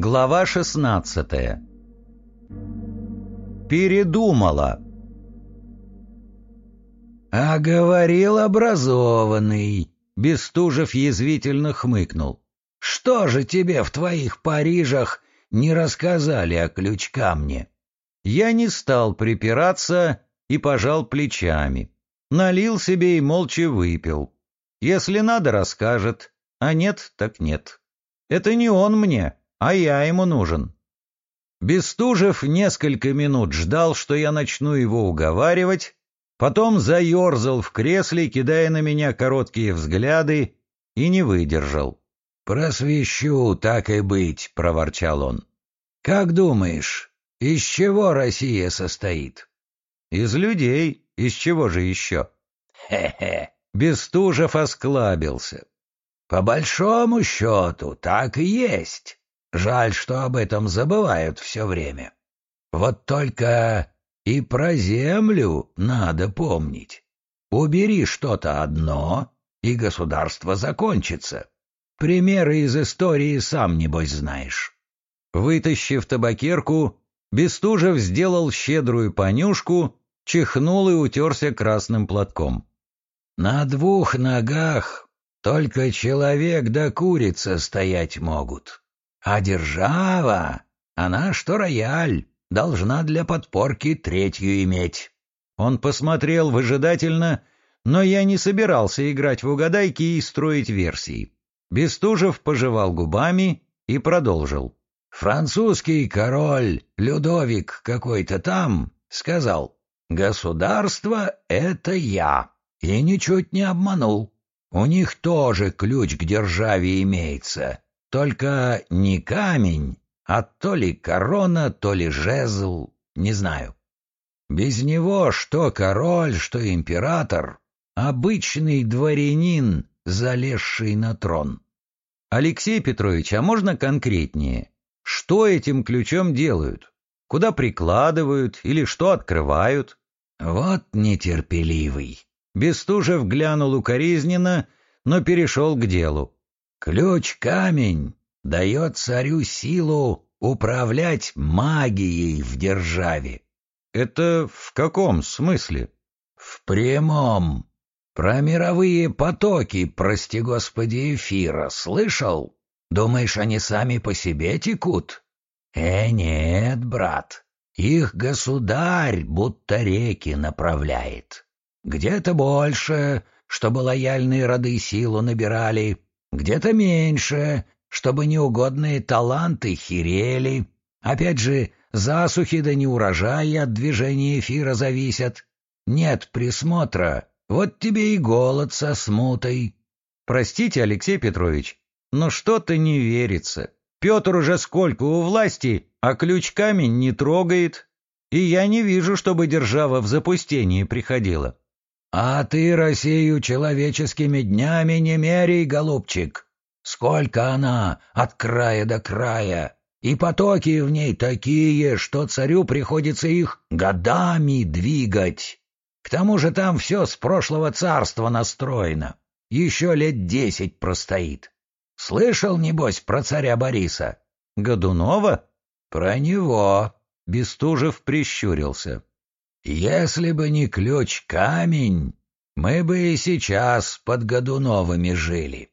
Глава шестнадцатая Передумала. «А говорил образованный», — Бестужев язвительно хмыкнул. «Что же тебе в твоих Парижах не рассказали о ключ-камне?» Я не стал припираться и пожал плечами. Налил себе и молча выпил. Если надо, расскажет, а нет, так нет. Это не он мне, а я ему нужен. Бестужев несколько минут ждал, что я начну его уговаривать, потом заерзал в кресле, кидая на меня короткие взгляды, и не выдержал. «Просвещу, так и быть», — проворчал он. «Как думаешь, из чего Россия состоит?» «Из людей. Из чего же еще?» «Хе-хе». Бестужев осклабился. «По большому счету, так и есть. Жаль, что об этом забывают все время. Вот только и про землю надо помнить. Убери что-то одно, и государство закончится. Примеры из истории сам, небось, знаешь». Вытащив табакерку, Бестужев сделал щедрую понюшку, чихнул и утерся красным платком. «На двух ногах только человек да курица стоять могут. А держава, она что рояль, должна для подпорки третью иметь». Он посмотрел выжидательно, но я не собирался играть в угадайки и строить версии. Бестужев пожевал губами и продолжил. Французский король Людовик какой-то там сказал, «Государство — это я». И ничуть не обманул. У них тоже ключ к державе имеется, только не камень, а то ли корона, то ли жезл, не знаю. Без него что король, что император, обычный дворянин, залезший на трон. Алексей Петрович, а можно конкретнее? Что этим ключом делают? Куда прикладывают или что открывают? Вот нетерпеливый. Бестужев глянул укоризненно, но перешел к делу. Ключ-камень дает царю силу управлять магией в державе. Это в каком смысле? В прямом. Про мировые потоки, прости господи, эфира слышал? Думаешь, они сами по себе текут? Э, нет, брат. Их государь будто реки направляет. Где-то больше, чтобы лояльные роды силу набирали, где-то меньше, чтобы неугодные таланты херели. Опять же, засухи да неурожаи от движения эфира зависят. Нет присмотра, вот тебе и голод со смутой. Простите, Алексей Петрович, но что-то не верится. Петр уже сколько у власти, а ключ камень не трогает. И я не вижу, чтобы держава в запустении приходила. А ты Россию человеческими днями не меряй, голубчик. Сколько она от края до края, и потоки в ней такие, что царю приходится их годами двигать. К тому же там все с прошлого царства настроено. Еще лет десять простоит. Слышал, небось, про царя Бориса? Годунова? Про него. Бестужев прищурился. Если бы не ключ-камень, мы бы и сейчас под Годуновыми жили.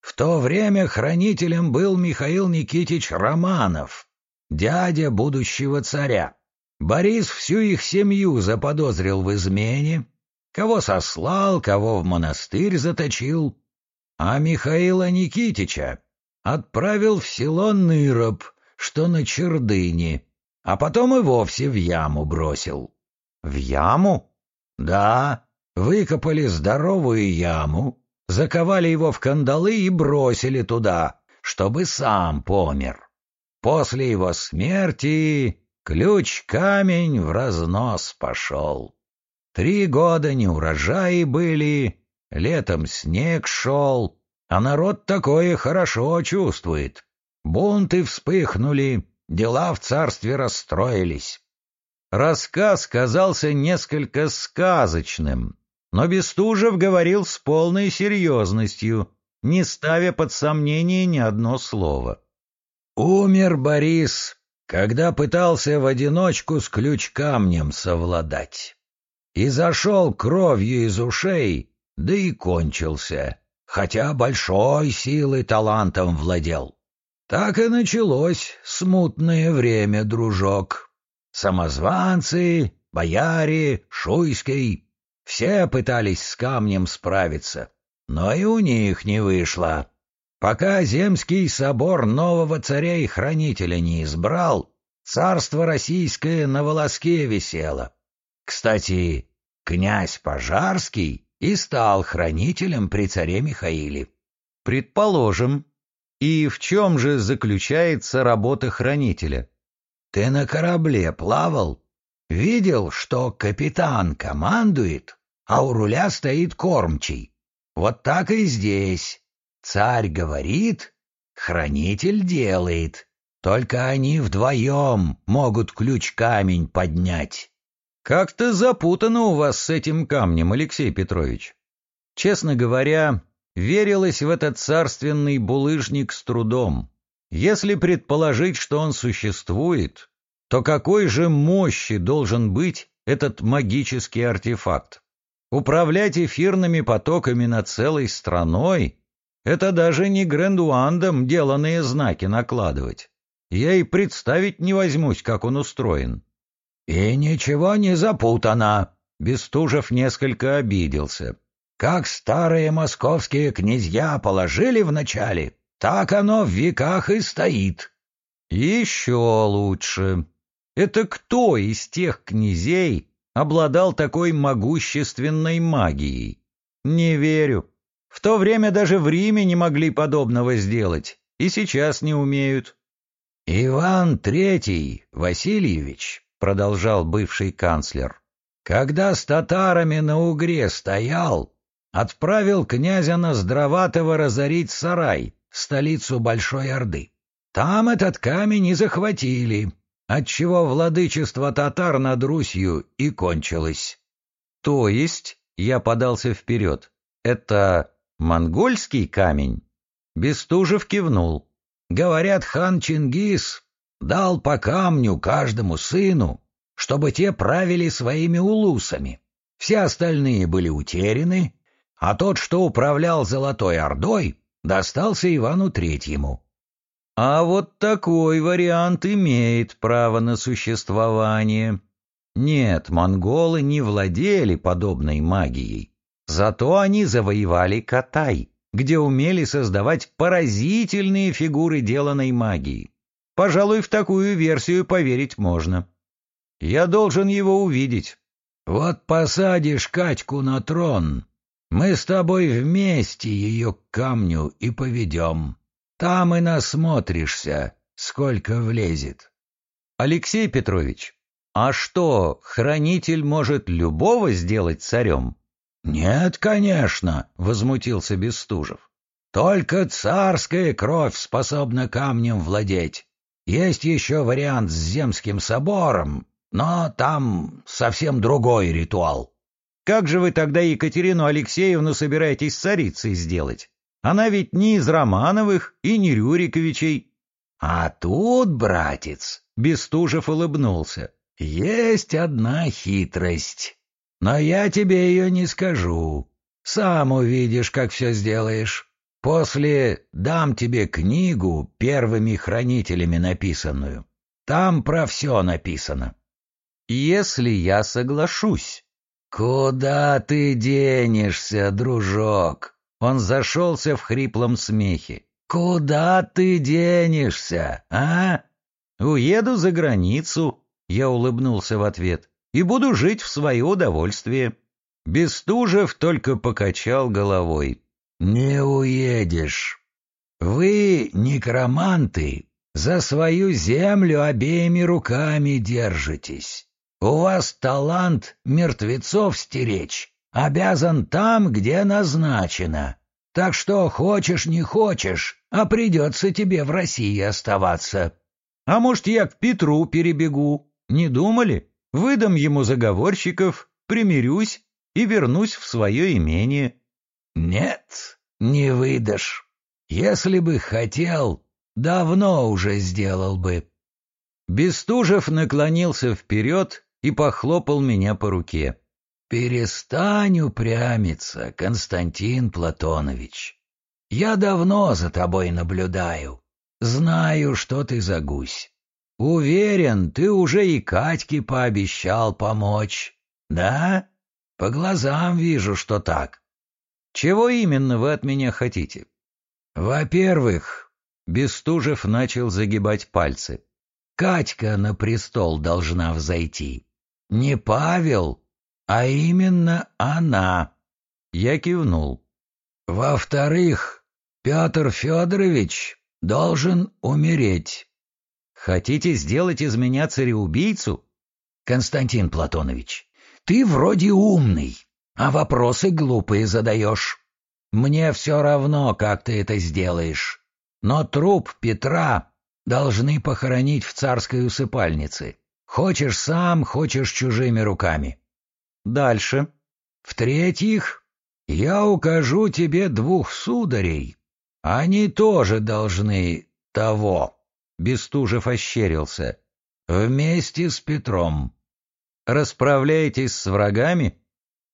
В то время хранителем был Михаил Никитич Романов, дядя будущего царя. Борис всю их семью заподозрил в измене, кого сослал, кого в монастырь заточил, а Михаила Никитича отправил в село Ныроб, что на Чердыне, а потом и вовсе в яму бросил. В яму? Да, выкопали здоровую яму, заковали его в кандалы и бросили туда, чтобы сам помер. После его смерти ключ-камень в разнос пошел. Три года неурожаи были, летом снег шел, а народ такое хорошо чувствует. Бунты вспыхнули, дела в царстве расстроились. Рассказ казался несколько сказочным, но Бестужев говорил с полной серьезностью, не ставя под сомнение ни одно слово. Умер Борис, когда пытался в одиночку с ключ-камнем совладать. И зашел кровью из ушей, да и кончился, хотя большой силой талантом владел. Так и началось смутное время, дружок. Самозванцы, бояре, Шуйский — все пытались с камнем справиться, но и у них не вышло. Пока Земский собор нового царя и хранителя не избрал, царство российское на волоске висело. Кстати, князь Пожарский и стал хранителем при царе Михаиле. Предположим. И в чем же заключается работа хранителя? Ты на корабле плавал? Видел, что капитан командует, а у руля стоит кормчий. Вот так и здесь. Царь говорит, хранитель делает. Только они вдвоем могут ключ-камень поднять. Как-то запутано у вас с этим камнем, Алексей Петрович. Честно говоря, верилось в этот царственный булыжник с трудом. Если предположить, что он существует, то какой же мощи должен быть этот магический артефакт? Управлять эфирными потоками над целой страной — это даже не Грандуандом деланные знаки накладывать. Я и представить не возьмусь, как он устроен. И ничего не запутано. Бестужев несколько обиделся. Как старые московские князья положили вначале, так оно в веках и стоит. Еще лучше. Это кто из тех князей обладал такой могущественной магией? Не верю. В то время даже в Риме не могли подобного сделать, и сейчас не умеют. Иван Третий Васильевич, продолжал бывший канцлер, когда с татарами на Угре стоял, отправил князя Ноздроватого разорить сарай, столицу Большой Орды. Там этот камень и захватили, отчего владычество татар над Русью и кончилось. То есть, я подался вперед, это монгольский камень? Бестужев кивнул. Говорят, хан Чингис дал по камню каждому сыну, чтобы те правили своими улусами. Все остальные были утеряны, а тот, что управлял Золотой Ордой, достался Ивану Третьему. А вот такой вариант имеет право на существование. Нет, монголы не владели подобной магией. Зато они завоевали Катай, где умели создавать поразительные фигуры деланной магии. Пожалуй, в такую версию поверить можно. Я должен его увидеть. Вот посадишь Катьку на трон, мы с тобой вместе ее к камню и поведем. Там и насмотришься, сколько влезет. Алексей Петрович, а что, хранитель может любого сделать царем? Нет, конечно, возмутился Бестужев. Только царская кровь способна камнем владеть. Есть еще вариант с Земским собором, но там совсем другой ритуал. Как же вы тогда Екатерину Алексеевну собираетесь царицей сделать? Она ведь не из Романовых и не Рюриковичей. А тут, братец, Бестужев улыбнулся, есть одна хитрость. Но я тебе ее не скажу. Сам увидишь, как все сделаешь. После дам тебе книгу первыми хранителями написанную. Там про все написано. Если я соглашусь. Куда ты денешься, дружок? Он зашелся в хриплом смехе. «Куда ты денешься, а?» «Уеду за границу», — я улыбнулся в ответ, «и буду жить в свое удовольствие». Бестужев только покачал головой. «Не уедешь. Вы, некроманты, за свою землю обеими руками держитесь. У вас талант мертвецов стеречь, обязан там, где назначено. Так что хочешь не хочешь, а придется тебе в России оставаться. А может, я к Петру перебегу? Не думали? Выдам ему заговорщиков, примирюсь и вернусь в свое имение. Нет, не выдашь. Если бы хотел, давно уже сделал бы». Бестужев наклонился вперед и похлопал меня по руке. «Перестань упрямиться, Константин Платонович. Я давно за тобой наблюдаю. Знаю, что ты за гусь. Уверен, ты уже и Катьке пообещал помочь. Да? По глазам вижу, что так. Чего именно вы от меня хотите? Во-первых, Бестужев начал загибать пальцы. Катька на престол должна взойти. Не Павел, а именно она. Я кивнул. Во-вторых, Петр Федорович должен умереть. Хотите сделать из меня цареубийцу? Константин Платонович, ты вроде умный, а вопросы глупые задаешь. Мне все равно, как ты это сделаешь. Но труп Петра должны похоронить в царской усыпальнице. Хочешь сам, хочешь чужими руками. Дальше. В-третьих, я укажу тебе двух сударей. Они тоже должны того. Бестужев ощерился. Вместе с Петром. Расправляетесь с врагами?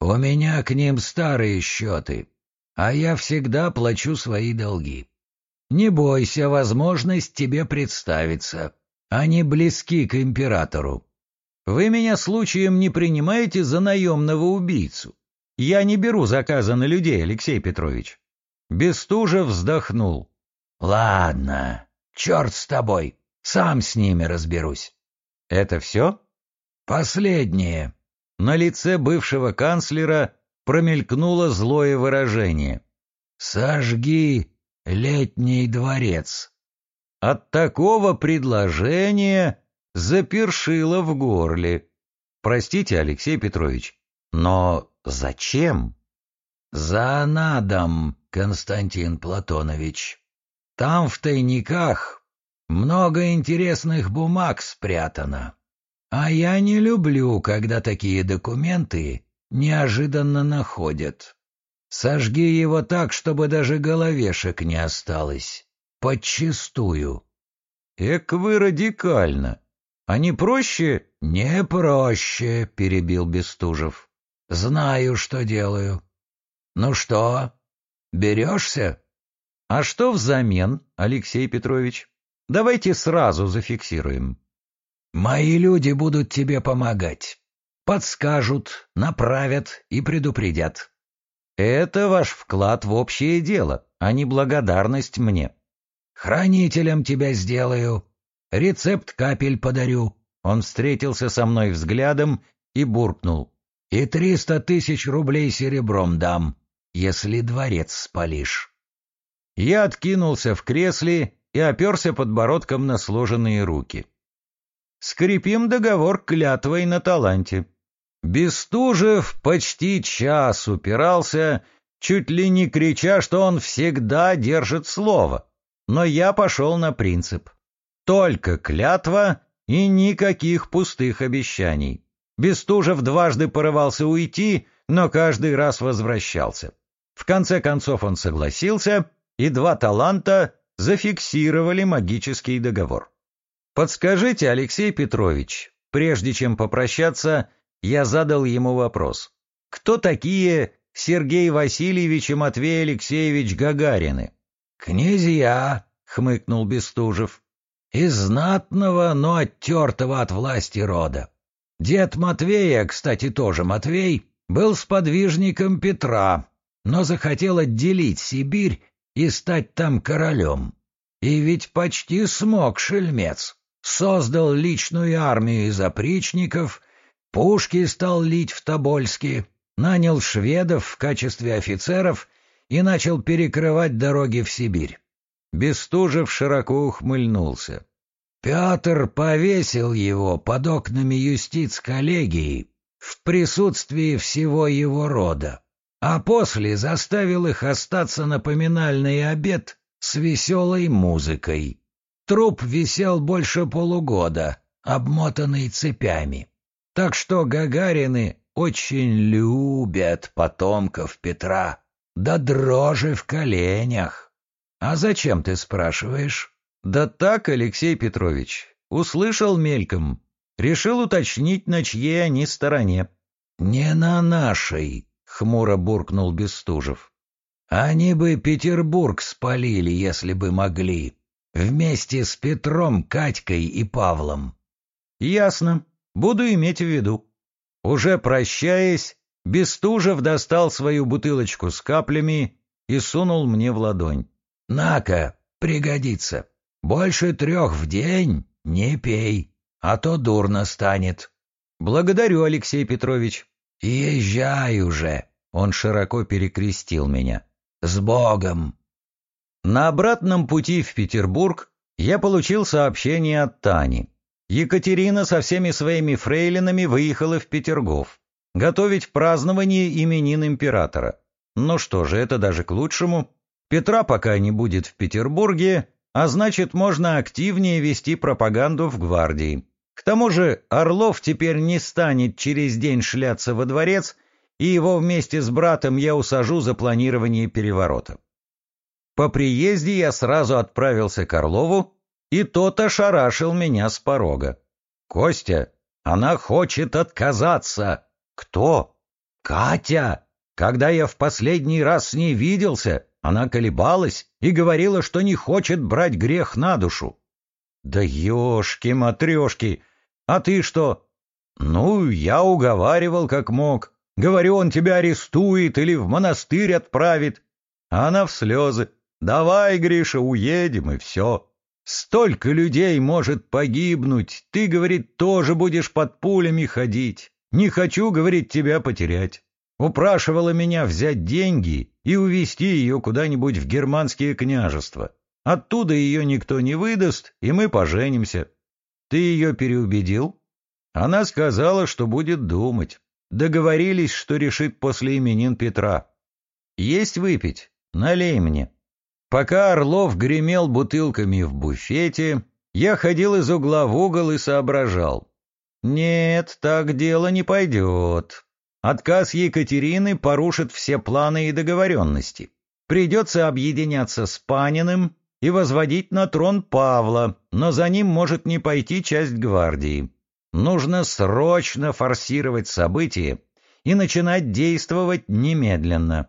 У меня к ним старые счеты, а я всегда плачу свои долги. Не бойся, возможность тебе представится. Они близки к императору. Вы меня случаем не принимаете за наемного убийцу? Я не беру заказа на людей, Алексей Петрович. Бестужев вздохнул. Ладно, черт с тобой, сам с ними разберусь. Это все? Последнее. На лице бывшего канцлера промелькнуло злое выражение. «Сожги летний дворец». От такого предложения запершило в горле. Простите, Алексей Петрович, но зачем? За надом, Константин Платонович. Там в тайниках много интересных бумаг спрятано. А я не люблю, когда такие документы неожиданно находят. Сожги его так, чтобы даже головешек не осталось. Подчистую. Эк вы радикально. А не проще? Не проще, перебил Бестужев. Знаю, что делаю. Ну что, берешься? А что взамен, Алексей Петрович? Давайте сразу зафиксируем. Мои люди будут тебе помогать. Подскажут, направят и предупредят. Это ваш вклад в общее дело, а не благодарность мне. Хранителем тебя сделаю. Рецепт капель подарю. Он встретился со мной взглядом и буркнул. И триста тысяч рублей серебром дам, если дворец спалишь. Я откинулся в кресле и оперся подбородком на сложенные руки. Скрепим договор клятвой на таланте. Бестужев почти час упирался, чуть ли не крича, что он всегда держит слово. Но я пошел на принцип. Только клятва и никаких пустых обещаний. Бестужев дважды порывался уйти, но каждый раз возвращался. В конце концов он согласился, и два таланта зафиксировали магический договор. Подскажите, Алексей Петрович, прежде чем попрощаться, я задал ему вопрос. Кто такие Сергей Васильевич и Матвей Алексеевич Гагарины? «Князья», — хмыкнул Бестужев, — «из знатного, но оттертого от власти рода. Дед Матвея, кстати, тоже Матвей, был сподвижником Петра, но захотел отделить Сибирь и стать там королем. И ведь почти смог шельмец. Создал личную армию из опричников Пушки стал лить в Тобольске, нанял шведов в качестве офицеров и начал перекрывать дороги в Сибирь. Бестужев широко ухмыльнулся. Петр повесил его под окнами юстиц-коллегии в присутствии всего его рода, а после заставил их остаться на поминальный обед с веселой музыкой. Труп висел больше полугода, обмотанный цепями. Так что Гагарины очень любят потомков Петра, да дрожи в коленях. А зачем ты спрашиваешь? Да так, Алексей Петрович, услышал мельком. Решил уточнить, на чьей они стороне. Не на нашей, хмуро буркнул Бестужев. Они бы Петербург спалили, если бы могли. Вместе с Петром, Катькой и Павлом. Ясно. Буду иметь в виду. Уже прощаясь, Бестужев достал свою бутылочку с каплями и сунул мне в ладонь. «На-ка, пригодится. Больше трех в день не пей, а то дурно станет». «Благодарю, Алексей Петрович». «Езжай уже», — он широко перекрестил меня. «С Богом!» На обратном пути в Петербург я получил сообщение от Тани. Екатерина со всеми своими фрейлинами выехала в Петергоф. Готовить празднование именин императора. Ну что же, это даже к лучшему. Петра пока не будет в Петербурге, а значит, можно активнее вести пропаганду в гвардии. К тому же Орлов теперь не станет через день шляться во дворец, и его вместе с братом я усажу за планирование переворота. По приезде я сразу отправился к Орлову, и тот ошарашил меня с порога. «Костя, она хочет отказаться!» «Кто?» «Катя! Когда я в последний раз с ней виделся, она колебалась и говорила, что не хочет брать грех на душу». «Да ешки-матрешки! А ты что?» «Ну, я уговаривал как мог. Говорю, он тебя арестует или в монастырь отправит». А она в слезы. «Давай, Гриша, уедем, и все». Столько людей может погибнуть, ты, говорит, тоже будешь под пулями ходить. Не хочу, говорит, тебя потерять. Упрашивала меня взять деньги и увезти ее куда-нибудь в германские княжества. Оттуда ее никто не выдаст, и мы поженимся. Ты ее переубедил? Она сказала, что будет думать. Договорились, что решит после именин Петра. Есть выпить? Налей мне. Пока Орлов гремел бутылками в буфете, я ходил из угла в угол и соображал. Нет, так дело не пойдет. Отказ Екатерины порушит все планы и договоренности. Придется объединяться с Паниным и возводить на трон Павла, но за ним может не пойти часть гвардии. Нужно срочно форсировать события и начинать действовать немедленно.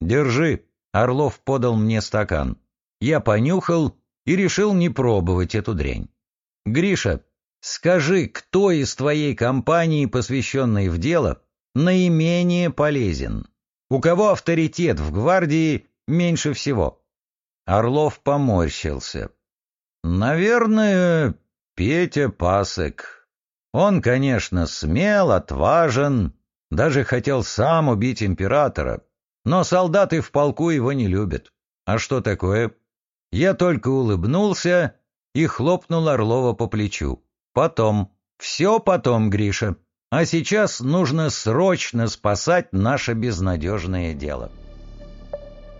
Держи. Орлов подал мне стакан. Я понюхал и решил не пробовать эту дрянь. «Гриша, скажи, кто из твоей компании, посвященной в дело, наименее полезен? У кого авторитет в гвардии меньше всего?» Орлов поморщился. «Наверное, Петя Пасек. Он, конечно, смел, отважен, даже хотел сам убить императора, но солдаты в полку его не любят. А что такое? Я только улыбнулся и хлопнул Орлова по плечу. Потом. Все потом, Гриша. А сейчас нужно срочно спасать наше безнадежное дело.